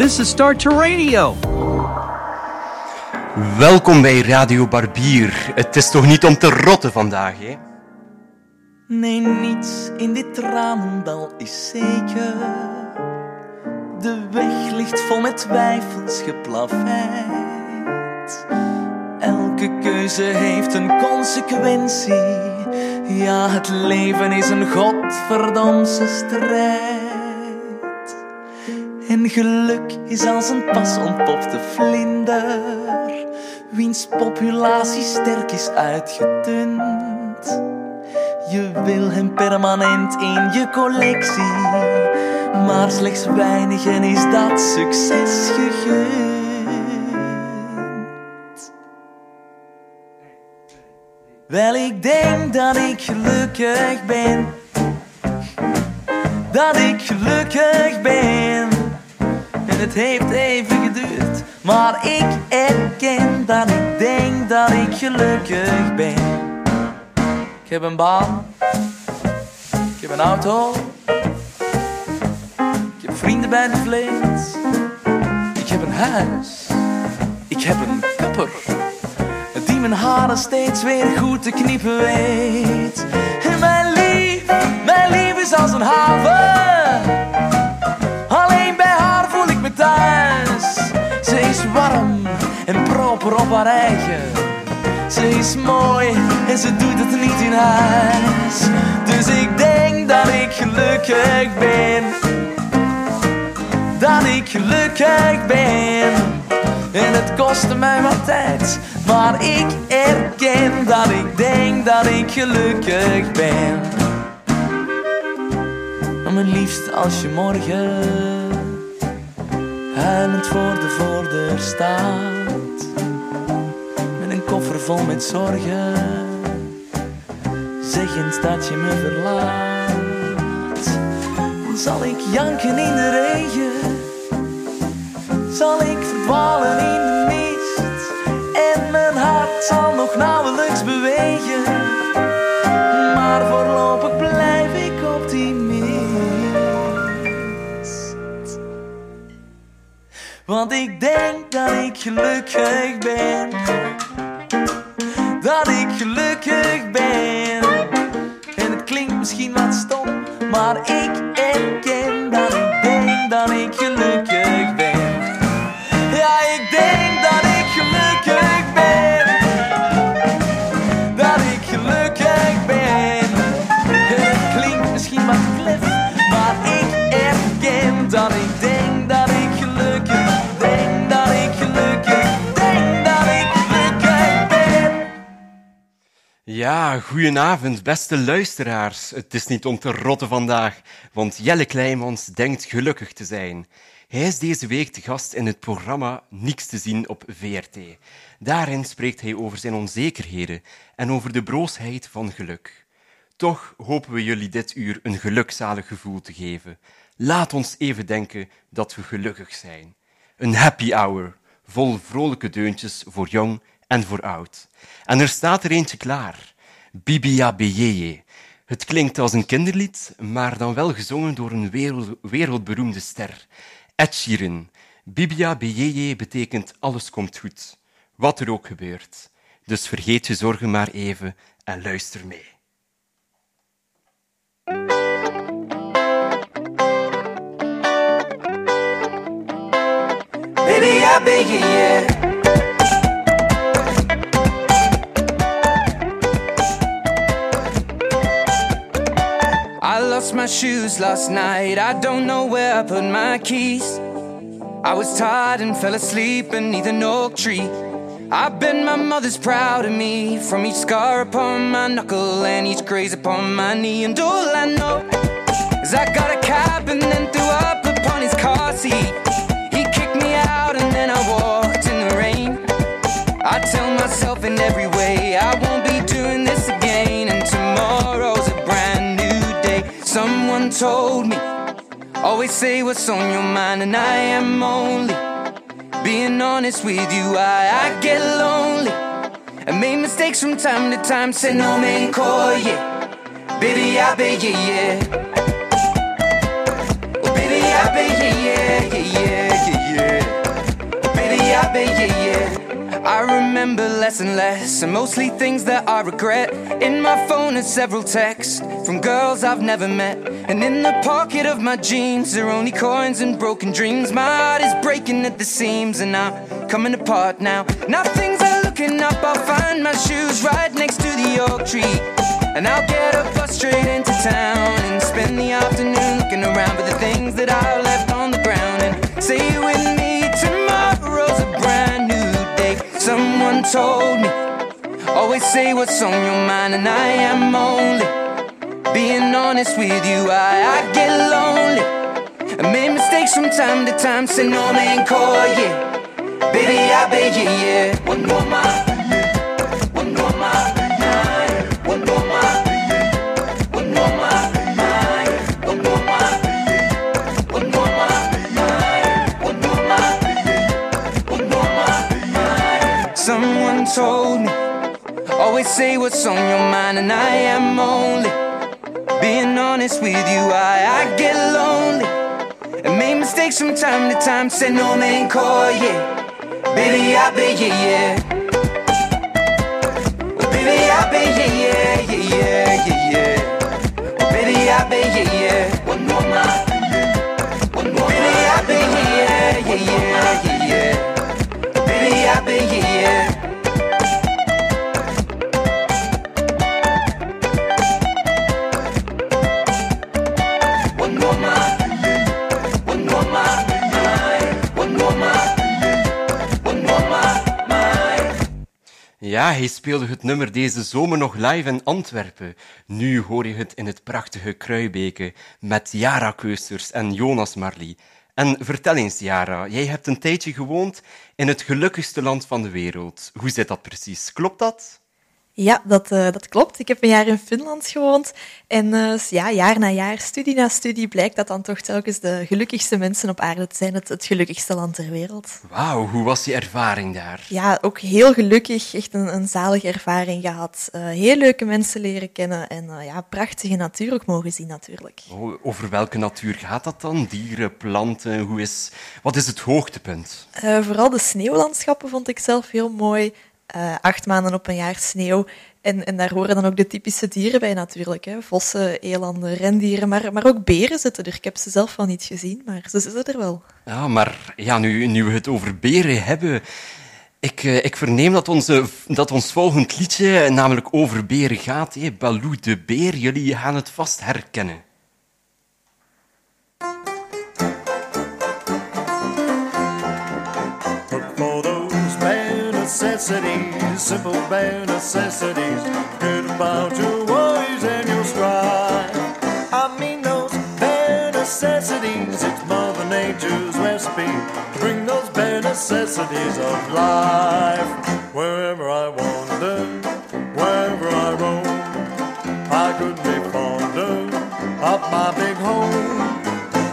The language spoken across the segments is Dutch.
This is Start to Radio. Welkom bij Radio Barbier. Het is toch niet om te rotten vandaag, hè? Nee, niets in dit tranendal is zeker. De weg ligt vol met twijfels geplaveid. Elke keuze heeft een consequentie. Ja, het leven is een godverdomse strijd. En geluk is als een pas ontpopte vlinder, wiens populatie sterk is uitgedund. Je wil hem permanent in je collectie, maar slechts weinigen is dat succes gegund. Wel, ik denk dat ik gelukkig ben. Dat ik gelukkig ben. En het heeft even geduurd, maar ik erken dat ik denk dat ik gelukkig ben. Ik heb een baan, ik heb een auto, ik heb vrienden bij de vlees, ik heb een huis, ik heb een kapper die mijn haren steeds weer goed te knippen weet. En mijn lief, mijn lief is als een haven. Proper op haar eigen. Ze is mooi en ze doet het niet in huis. Dus ik denk dat ik gelukkig ben. Dat ik gelukkig ben. En het kostte mij wat tijd, maar ik erken dat ik denk dat ik gelukkig ben. Maar mijn liefst als je morgen huilend voor de voordeur staat, vol met zorgen, zeggend dat je me verlaat, zal ik janken in de regen zal ik verdwalen in de mist. En mijn hart zal nog nauwelijks bewegen. Maar voorlopig blijf ik optimist. Want ik denk dat ik gelukkig ben. Dat ik gelukkig ben. En het klinkt misschien wat stom, maar ik Ja, goedenavond, beste luisteraars. Het is niet om te rotten vandaag, want Jelle Kleimans denkt gelukkig te zijn. Hij is deze week te gast in het programma Niks te zien op VRT. Daarin spreekt hij over zijn onzekerheden en over de broosheid van geluk. Toch hopen we jullie dit uur een gelukzalig gevoel te geven. Laat ons even denken dat we gelukkig zijn. Een happy hour, vol vrolijke deuntjes voor jong en voor oud. En er staat er eentje klaar. Bibia Beyeye. Het klinkt als een kinderlied, maar dan wel gezongen door een wereld, wereldberoemde ster. Ed Sheeran. Bibia Beyeye betekent alles komt goed, wat er ook gebeurt. Dus vergeet je zorgen maar even en luister mee. Yeah. Lost my shoes last night. I don't know where I put my keys. I was tired and fell asleep beneath an oak tree. I bet my mother's proud of me from each scar upon my knuckle and each graze upon my knee. And all I know is I got a cab and then threw up upon his car seat. He kicked me out and then I walked in the rain. I tell myself in every told me. Always say what's on your mind, and I am only being honest with you. I, I get lonely. I made mistakes from time to time, said no man call, yeah. Baby, I beg you, yeah. Baby, I bet yeah, yeah, yeah, yeah, yeah. Baby, I bet yeah, yeah remember less and less, and mostly things that I regret. In my phone are several texts from girls I've never met, and in the pocket of my jeans are only coins and broken dreams. My heart is breaking at the seams, and I'm coming apart now. Now things are looking up. I'll find my shoes right next to the oak tree, and I'll get a bus straight into town and spend the afternoon looking around for the things that I left on the ground and say with me Someone told me, always say what's on your mind, and I am only being honest with you. I, I get lonely. I made mistakes from time to time, say no man call, yeah. Baby, I bet you, yeah. One more mile, Told me, always say what's on your mind, and I am only being honest with you. I, I get lonely. And make mistakes from time to time, say no man call, yeah. Baby, I'll be yeah, yeah. Baby, I'll be yeah, yeah, yeah, yeah, yeah, baby, I be yeah, yeah. One more more baby, I be yeah, yeah, yeah, yeah. Baby, I be yeah, Ja, hij speelde het nummer deze zomer nog live in Antwerpen. Nu hoor je het in het prachtige Kruibeke met Jara Keusters en Jonas Marley. En vertel eens, Jara, jij hebt een tijdje gewoond in het gelukkigste land van de wereld. Hoe zit dat precies? Klopt dat? Ja, dat, eh, dat klopt. Ik heb een jaar in Finland gewoond. En eh, ja, jaar na jaar, studie na studie, blijkt dat dan toch telkens de gelukkigste mensen op aarde te zijn. Het, het gelukkigste land ter wereld. Wauw, hoe was die ervaring daar? Ja, ook heel gelukkig. Echt een, een zalige ervaring gehad. Eh, heel leuke mensen leren kennen. En ja, prachtige natuur ook mogen zien natuurlijk. Oh, over welke natuur gaat dat dan? Dieren, planten, hoe is... Wat is het hoogtepunt? Vooral de sneeuwlandschappen vond ik zelf heel mooi. Eh, acht maanden op een jaar sneeuw. En, en daar horen dan ook de typische dieren bij natuurlijk. Hè. Vossen, elanden, rendieren, maar, maar ook beren zitten er. Ik heb ze zelf wel niet gezien, maar ze zitten er wel. Ja, maar ja, nu, nu we het over beren hebben... Ik, eh, ik verneem dat, onze, dat ons volgend liedje namelijk over beren gaat. Hè? Baloo de beer, jullie gaan het vast herkennen. Necessities, simple bare necessities. About your worries and your strife. I mean those bare necessities. It's Mother Nature's recipe to bring those bare necessities of life. Wherever I wander, wherever I roam, I couldn't be fonder of my big home.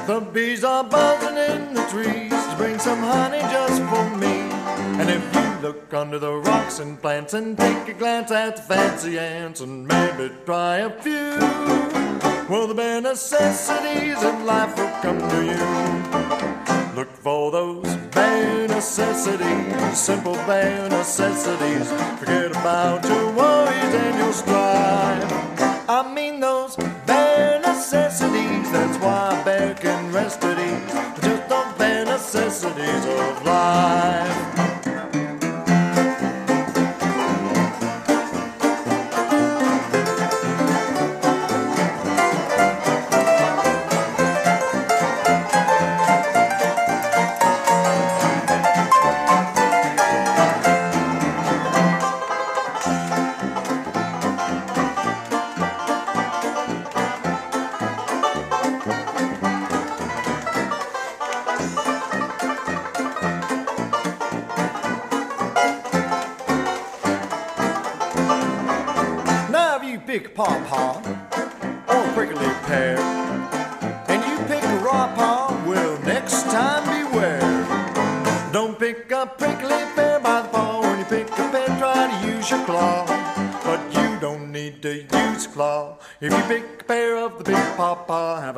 The bees are buzzing in the trees to bring some honey just for me. And if you look under the rocks and plants and take a glance at the fancy ants and maybe try a few, well, the bare necessities in life will come to you. Look for those bare necessities, simple bare necessities. Forget about your worries and your strife. I mean those bare necessities. That's why a bear can rest at ease. Just the bare necessities of life.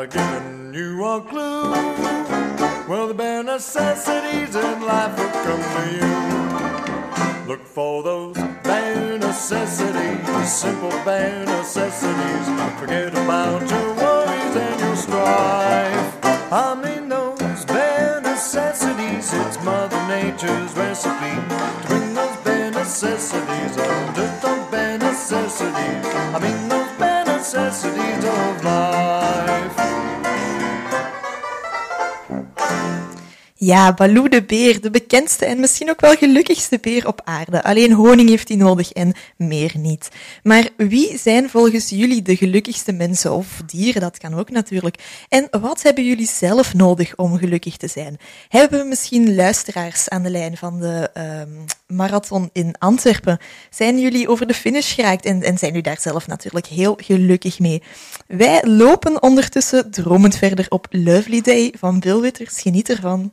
Given you a clue? Well, the bare necessities in life will come to you. Look for those bare necessities, simple bare necessities. Forget about your worries and your strife. I mean those bare necessities, it's Mother Nature's recipe to bring those bare necessities oh, under those bare necessities. I mean those bare necessities of life. Ja, Baloo de beer, de bekendste en misschien ook wel gelukkigste beer op aarde. Alleen honing heeft hij nodig en meer niet. Maar wie zijn volgens jullie de gelukkigste mensen of dieren? Dat kan ook natuurlijk. En wat hebben jullie zelf nodig om gelukkig te zijn? Hebben we misschien luisteraars aan de lijn van de ehm, marathon in Antwerpen? Zijn jullie over de finish geraakt en, en zijn jullie daar zelf natuurlijk heel gelukkig mee? Wij lopen ondertussen dromend verder op Lovely Day van Bill Witters. Geniet ervan.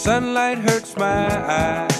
Sunlight hurts my eyes,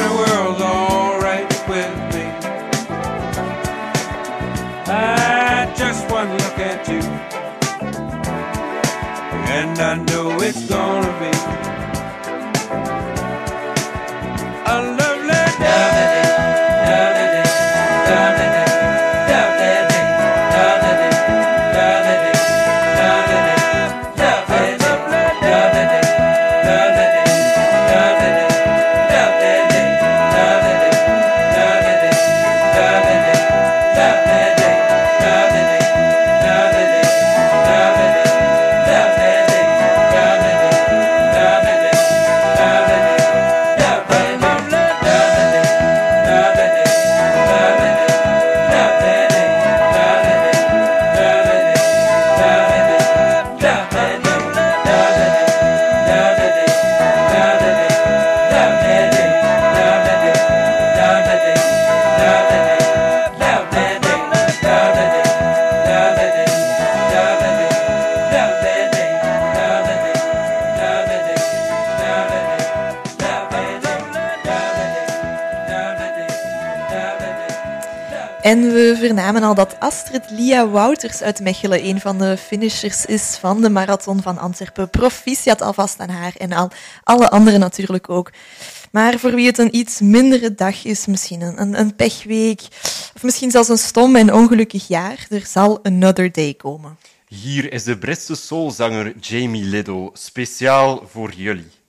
the world's alright with me. I just one look at you, and I know it's gonna be vernamen al dat Astrid Lia Wouters uit Mechelen een van de finishers is van de Marathon van Antwerpen. Proficiat alvast aan haar en al alle anderen natuurlijk ook. Maar voor wie het een iets mindere dag is, misschien een, een, pechweek, of misschien zelfs een stom en ongelukkig jaar, er zal another day komen. Hier is de Britse soulzanger Jamie Liddle, speciaal voor jullie.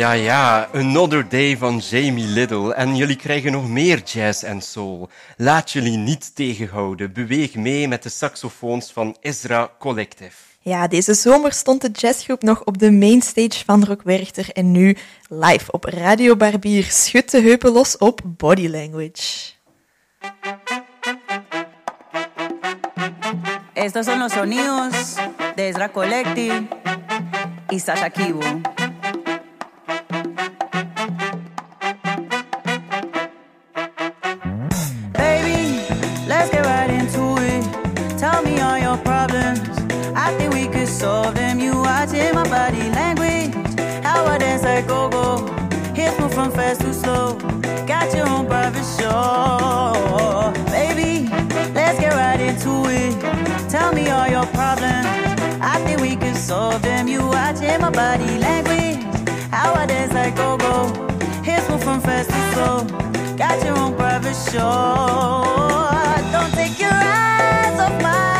Ja, ja, Another Day van Jamie Liddle. En jullie krijgen nog meer jazz en soul. Laat jullie niet tegenhouden. Beweeg mee met de saxofoons van Ezra Collective. Ja, deze zomer stond de jazzgroep nog op de mainstage van Rock Werchter en nu live op Radio Barbier. Schud de heupen los op Body Language. Estos son los sonidos de Ezra Collective y Sasha Kibo. solve them. You watching my body language, how I dance like go-go. Hips move from fast to slow. Got your own private show, baby. Let's get right into it. Tell me all your problems. I think we can solve them. You watching my body language, how I dance like go-go. Hips move from fast to slow. Got your own private show. Don't take your eyes off my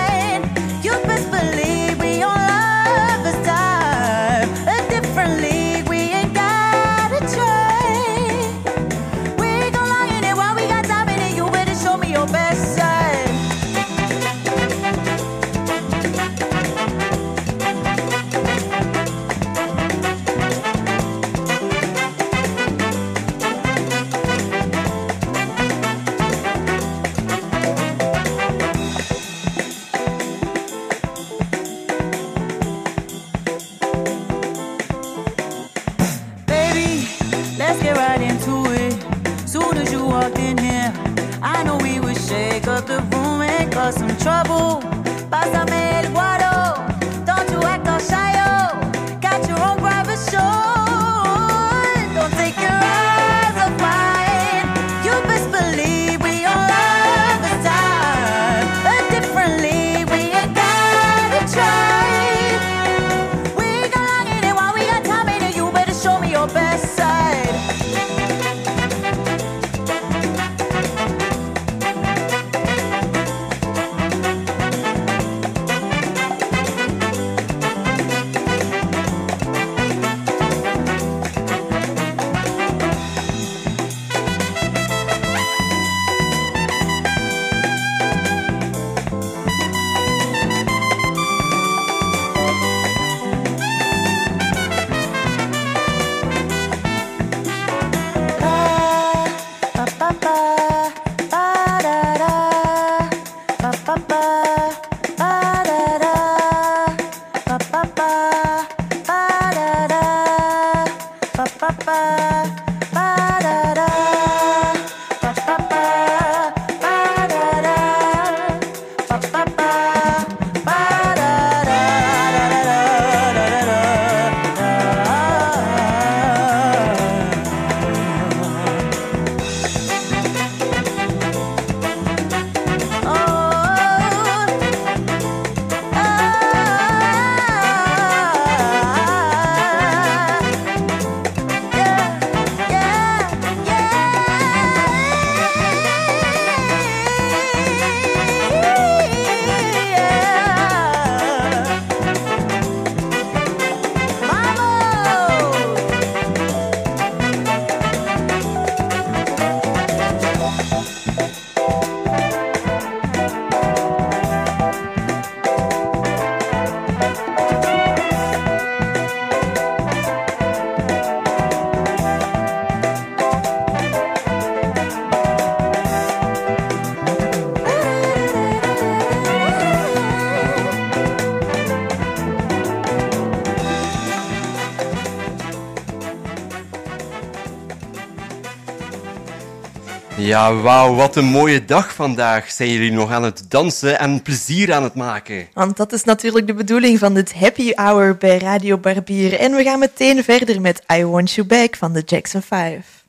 Ja, wauw, wat een mooie dag vandaag. Zijn jullie nog aan het dansen en plezier aan het maken? Want dat is natuurlijk de bedoeling van dit happy hour bij Radio Barbier. En we gaan meteen verder met I Want You Back van de Jackson 5.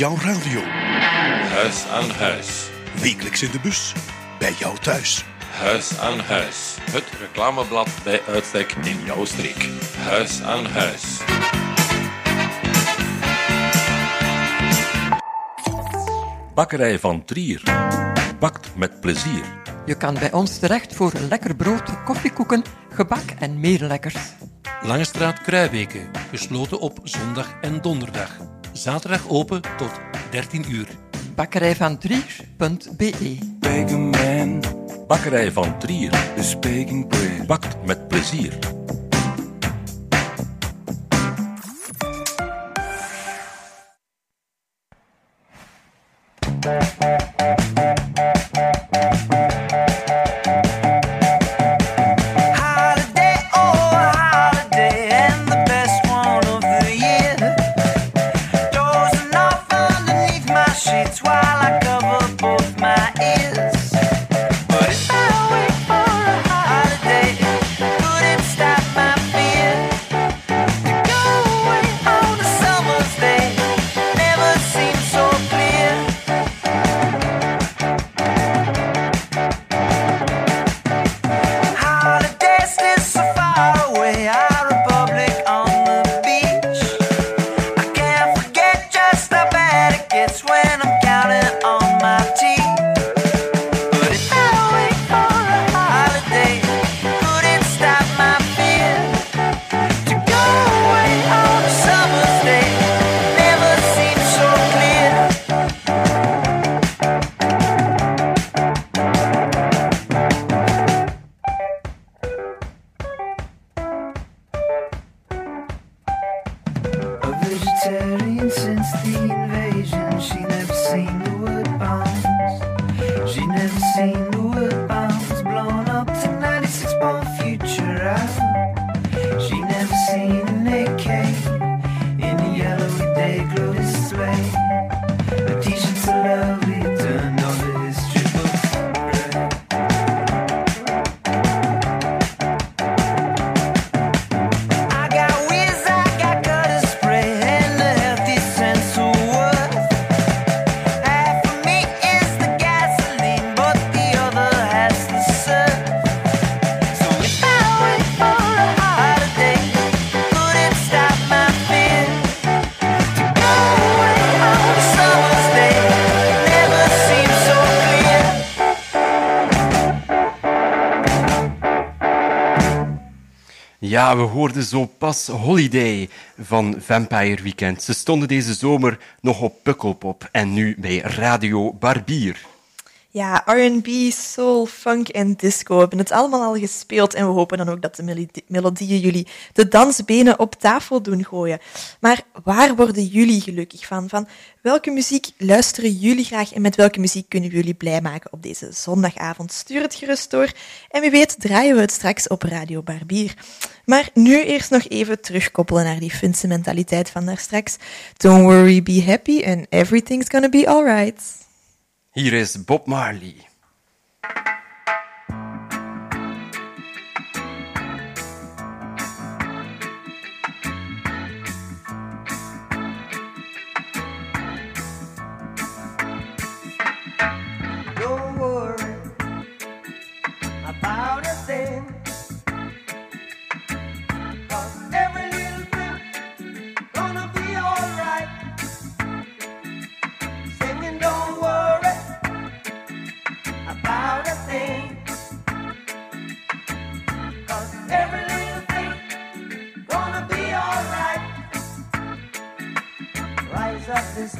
Jouw radio. Huis aan huis. Wekelijks in de bus. Bij jou thuis. Huis aan huis. Het reclameblad bij uitstek in jouw streek. Huis aan huis. Bakkerij van Trier. Bakt met plezier. Je kan bij ons terecht voor lekker brood, koffiekoeken, gebak en meer lekkers. Langestraat Kruijbeke, gesloten op zondag en donderdag. Zaterdag open tot 13 uur. Bakkerij van Trier.be. Bakkerij van Trier. Bakt met plezier. Ja, we hoorden zo pas Holiday van Vampire Weekend. Ze stonden deze zomer nog op Pukkelpop en nu bij Radio Barbier. Ja, R&B, soul, funk en disco hebben het allemaal al gespeeld en we hopen dan ook dat de melodie- melodieën jullie de dansbenen op tafel doen gooien. Maar waar worden jullie gelukkig van? Van welke muziek luisteren jullie graag en met welke muziek kunnen we jullie blij maken op deze zondagavond? Stuur het gerust door en wie weet draaien we het straks op Radio Barbier. Maar nu eerst nog even terugkoppelen naar die Finse mentaliteit van daar straks. Don't worry, be happy and everything's gonna be alright. Hier is Bob Marley.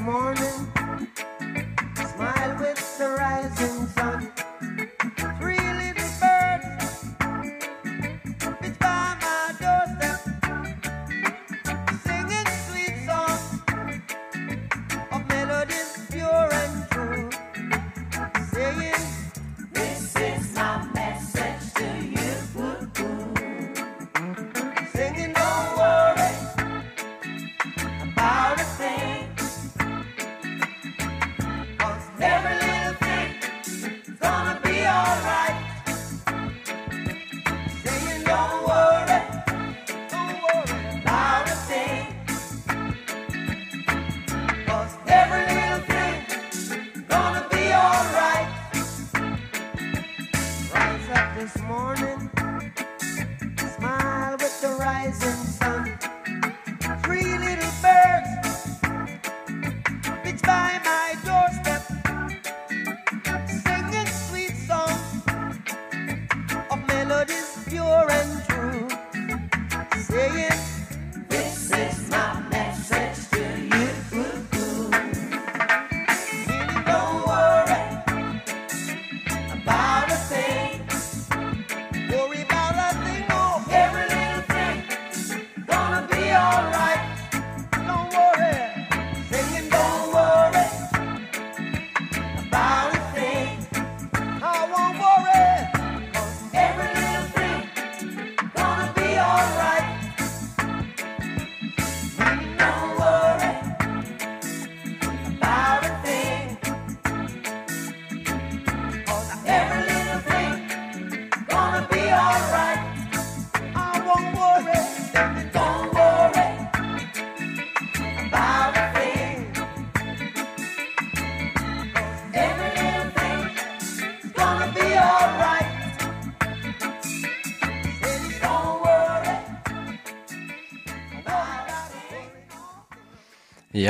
Morning.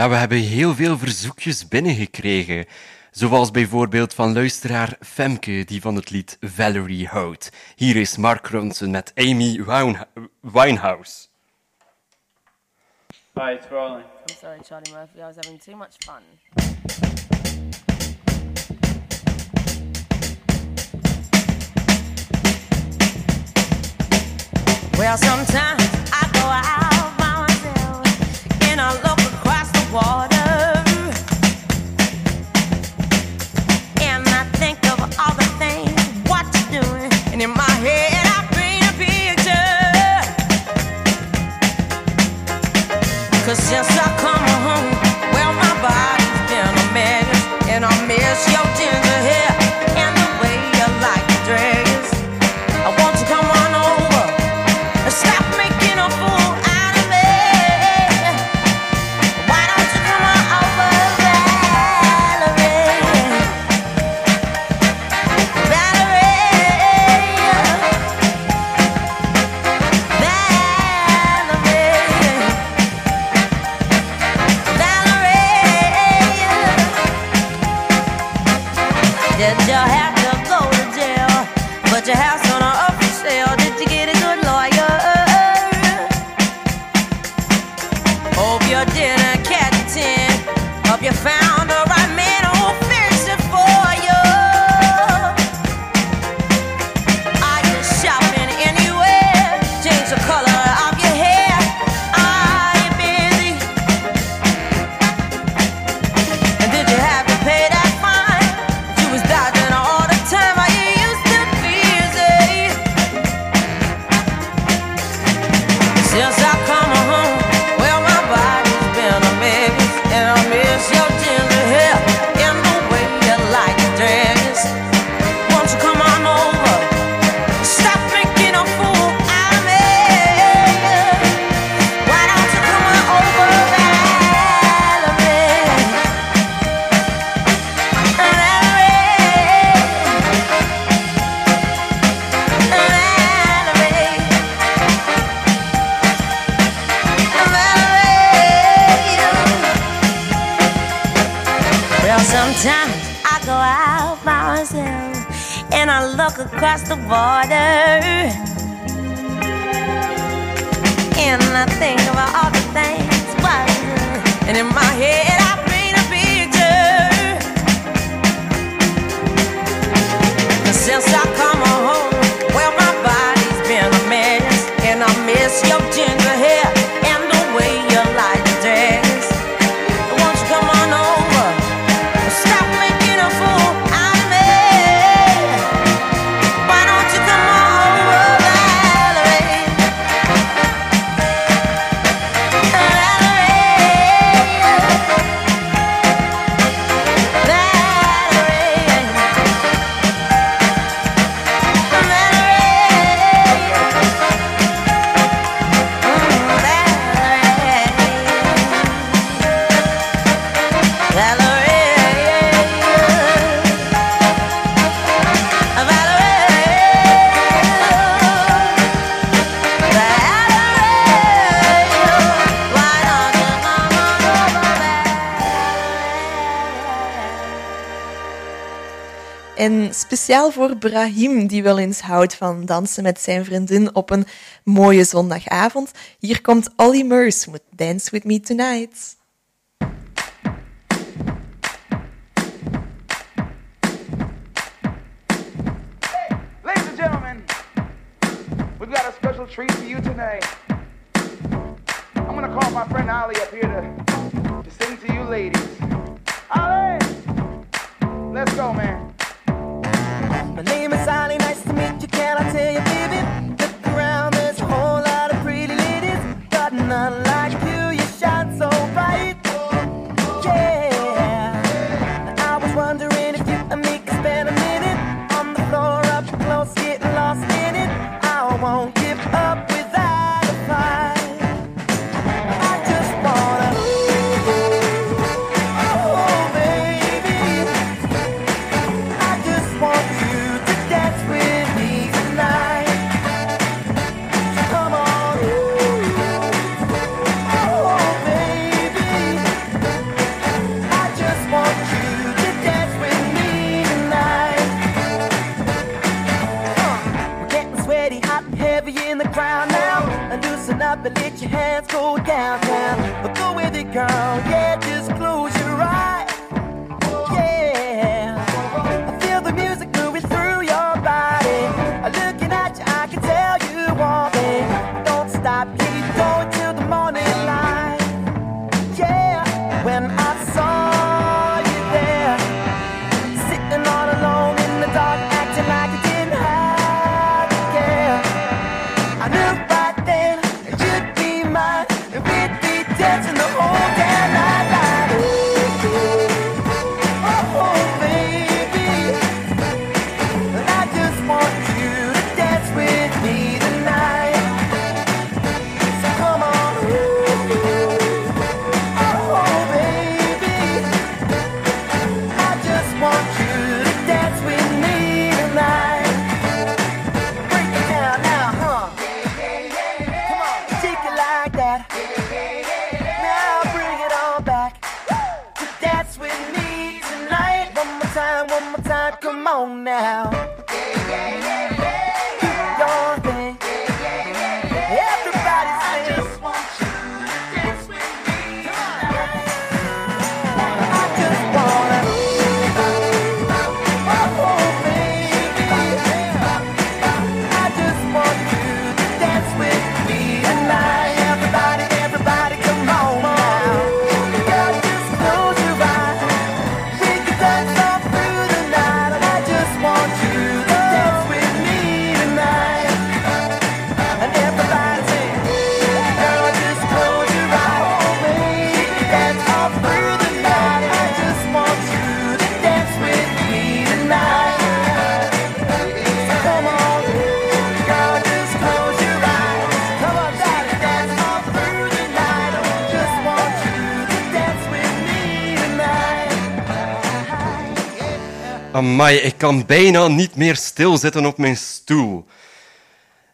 Ja, we hebben heel veel verzoekjes binnengekregen. Zoals bijvoorbeeld van luisteraar Femke, die van het lied Valerie houdt. Hier is Mark Ronson met Amy Winehouse. Hi, it's Rolling. I'm sorry, Charlie Murphy. I was having too much fun. Well, sometimes I go out. consciência Did you have to go to jail? Put your house on an open sale? Did you Speciaal voor Brahim, die wel eens houdt van dansen met zijn vriendin op een mooie zondagavond. Hier komt Olly Murs met Dance With Me Tonight. Hey, ladies and gentlemen, we've got a special treat for you tonight. I'm gonna call my friend Ali up here to, to sing to you ladies. Ali! Let's go, man. My name is Ali, nice to meet you. Can I tell you, baby? Maar ik kan bijna niet meer stilzitten op mijn stoel.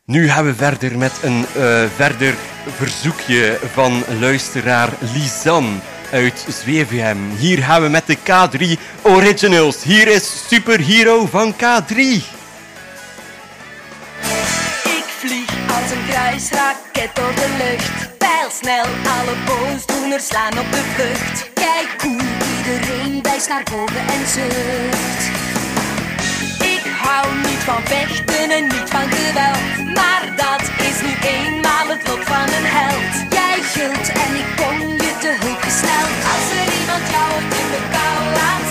Nu gaan we verder met een eh, verder verzoekje van luisteraar Lisan uit Zwevegem. Hier gaan we met de K3 Originals. Hier is Superhero van K3. Ik vlieg als een kruisraket door de lucht. Pijlsnel, alle boosdoeners slaan op de vlucht. Kijk hoe iedereen wijst naar boven en zucht hou niet van vechten en niet van geweld. Maar dat is nu eenmaal het lot van een held. Jij gilt en ik kom je te hulp gesteld. Als er iemand jou in de kou laat.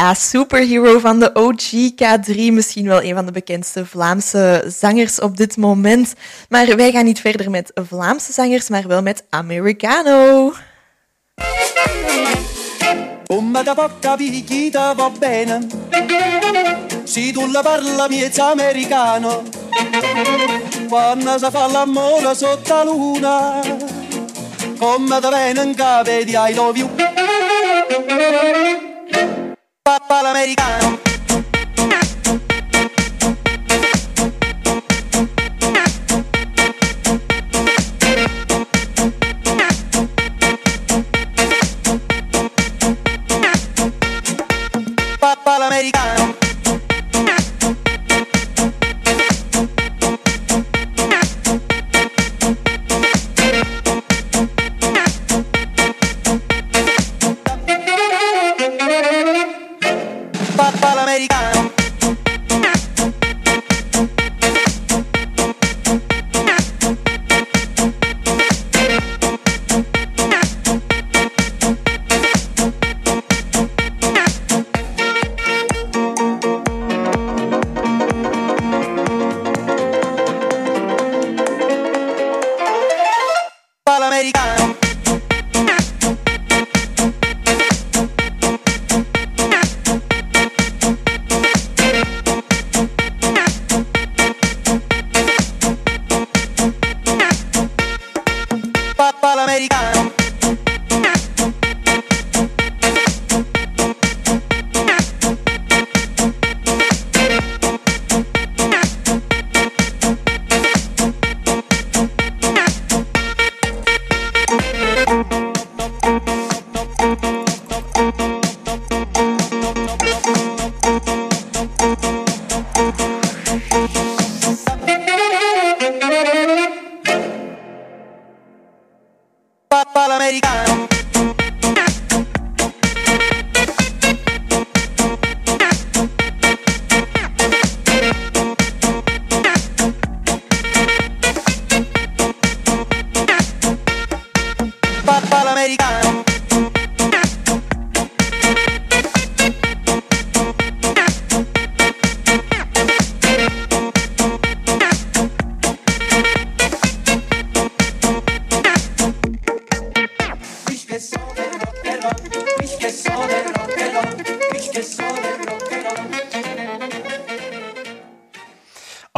Ja, Superhero van de OG K3, misschien wel een van de bekendste Vlaamse zangers op dit moment. Maar wij gaan niet verder met Vlaamse zangers, maar wel met Americano. Come da poca va bene Se tu la parla americano Quando si fa sotto luna di I love you fatto all'americano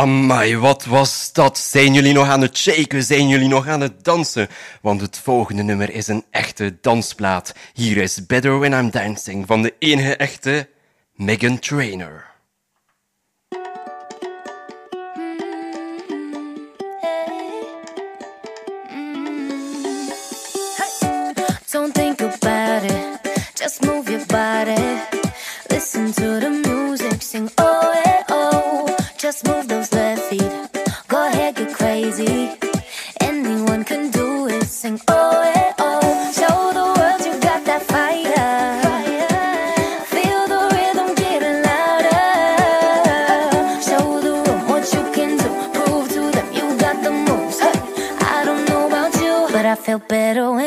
Amai, wat was dat? Zijn jullie nog aan het shaken? Zijn jullie nog aan het dansen? Want het volgende nummer is een echte dansplaat. Hier is Better When I'm Dancing van de enige echte Megan Trainor. Don't think about it, just move your body. Listen to the music, sing oh eh, oh. Just move feet, go ahead get crazy. Anyone can do it, sing oh eh, oh. Show the world you got that fire. Feel the rhythm getting louder. Show the room what you can do. Prove to them you got the moves. I don't know about you, but I feel better when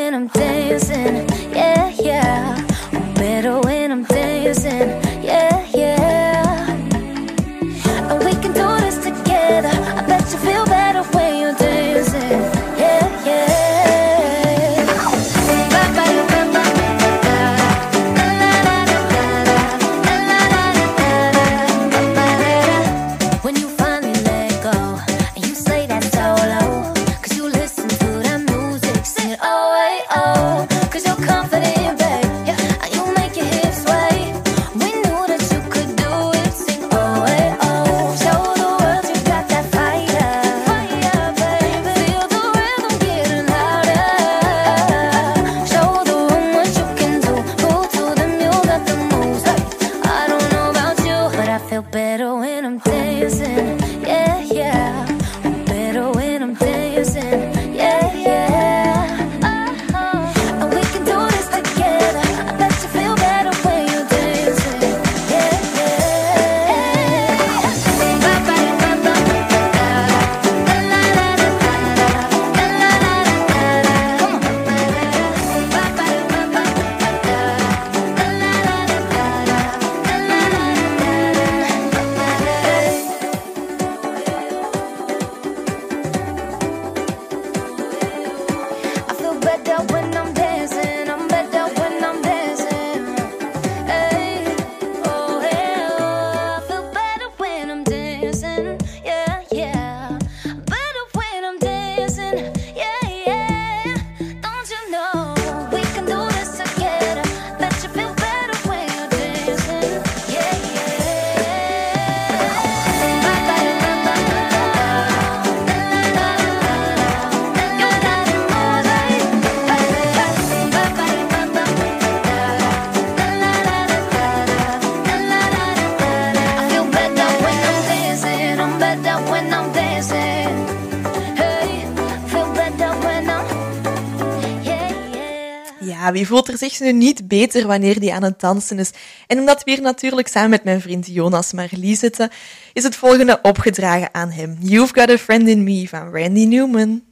niet beter wanneer die aan het dansen is? En omdat we hier natuurlijk samen met mijn vriend Jonas Marlie zitten, is het volgende opgedragen aan hem. You've Got a Friend in Me van Randy Newman.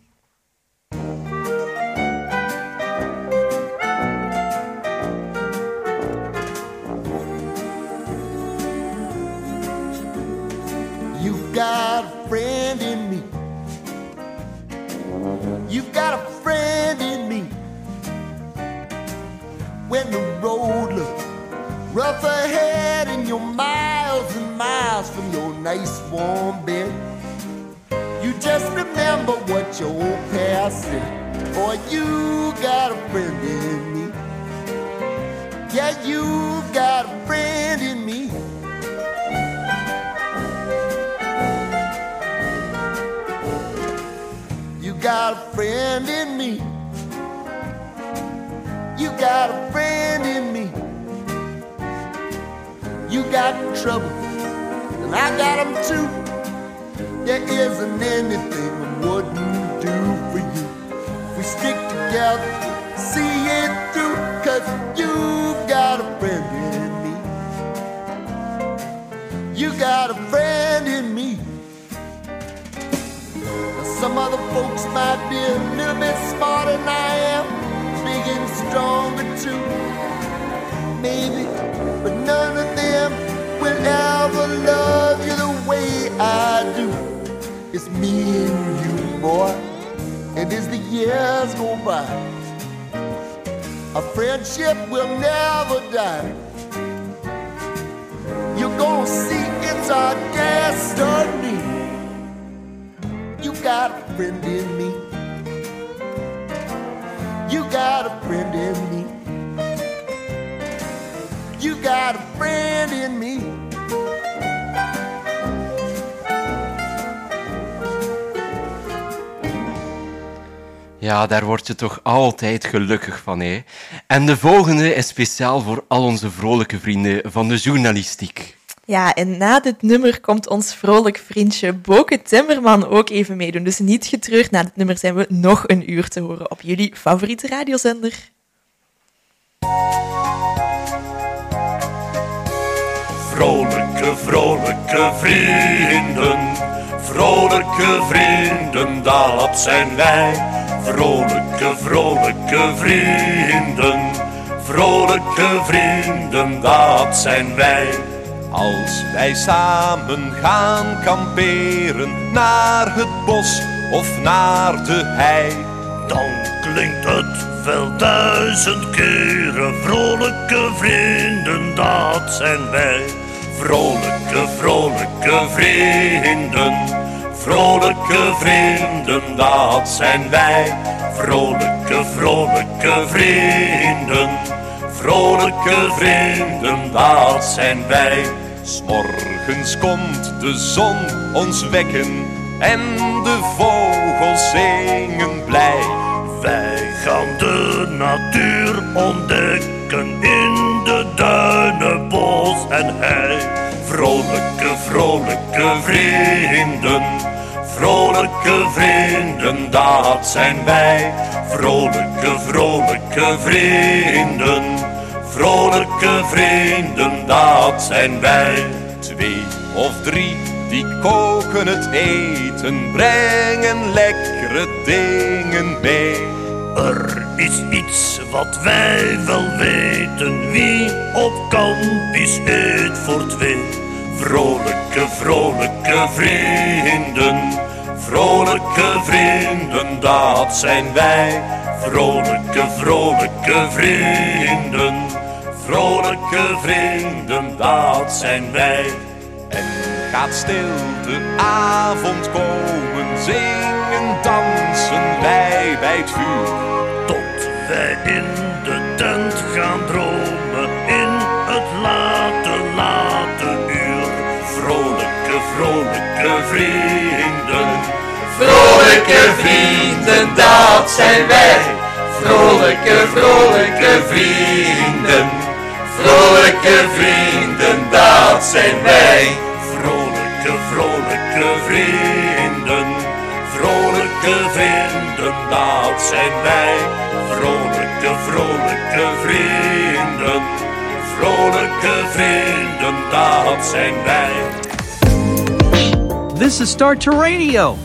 You've got a friend in me. You've got a When the road looks rough ahead and you're miles and miles from your nice warm bed, you just remember what your old past said. Boy, you got a friend in me. Yeah, you've got a friend in me. You got a friend in me. You got a friend in me. You got trouble, and I got them too. There isn't anything I wouldn't do for you. We stick together, see it through, cause you've got a friend in me. You got a friend in me. Now, some other folks might be a little bit smarter than I am, and stronger too. Maybe, but none of them will ever love you the way I do. It's me and you, boy. And as the years go by, our friendship will never die. You're gonna see it's our destiny. You got a friend in Ja, daar word je toch altijd gelukkig van, hè? En de volgende is speciaal voor al onze vrolijke vrienden van de journalistiek. Ja, en na dit nummer komt ons vrolijk vriendje Boke Timmerman ook even meedoen. Dus niet getreurd, na dit nummer zijn we nog een uur te horen op jullie favoriete radiozender. Vrolijke, vrolijke vrienden, vrolijke vrienden, dat zijn wij. Vrolijke, vrolijke vrienden, vrolijke vrienden, dat zijn wij. Als wij samen gaan kamperen naar het bos of naar de hei, Dan klinkt het wel duizend keren. Vrolijke vrienden, dat zijn wij. Vrolijke, vrolijke vrienden. Vrolijke vrienden, dat zijn wij. Vrolijke, vrolijke vrienden. Vrolijke vrienden, dat zijn wij. S'morgens komt de zon ons wekken en de vogels zingen blij. Wij gaan de natuur ontdekken in de duinen, bos en hei. Vrolijke, vrolijke vrienden, vrolijke vrienden, dat zijn wij. Vrolijke, vrolijke vrienden, vrolijke vrienden, dat zijn wij. Twee of drie die koken het eten, brengen lekkere dingen mee. Er is iets wat wij wel weten, wie op kamp is eet voor twee. Vrolijke, vrolijke vrienden, vrolijke vrienden, dat zijn wij. Vrolijke, vrolijke vrienden, vrolijke vrienden, dat zijn wij. En gaat stil de avond komen, zingen, dansen wij bij het vuur. Tot wij in Vrolijke, vrienden. Vrolijke vrienden, dat zijn wij. Vrolijke, vrolijke vrienden. Vrolijke vrienden, dat zijn wij. Vrolijke, vrolijke vrienden. Vrolijke vrienden, dat zijn wij. Vrolijke, vrolijke vrienden. Vrolijke vrienden, dat zijn wij. This is Start to Radio.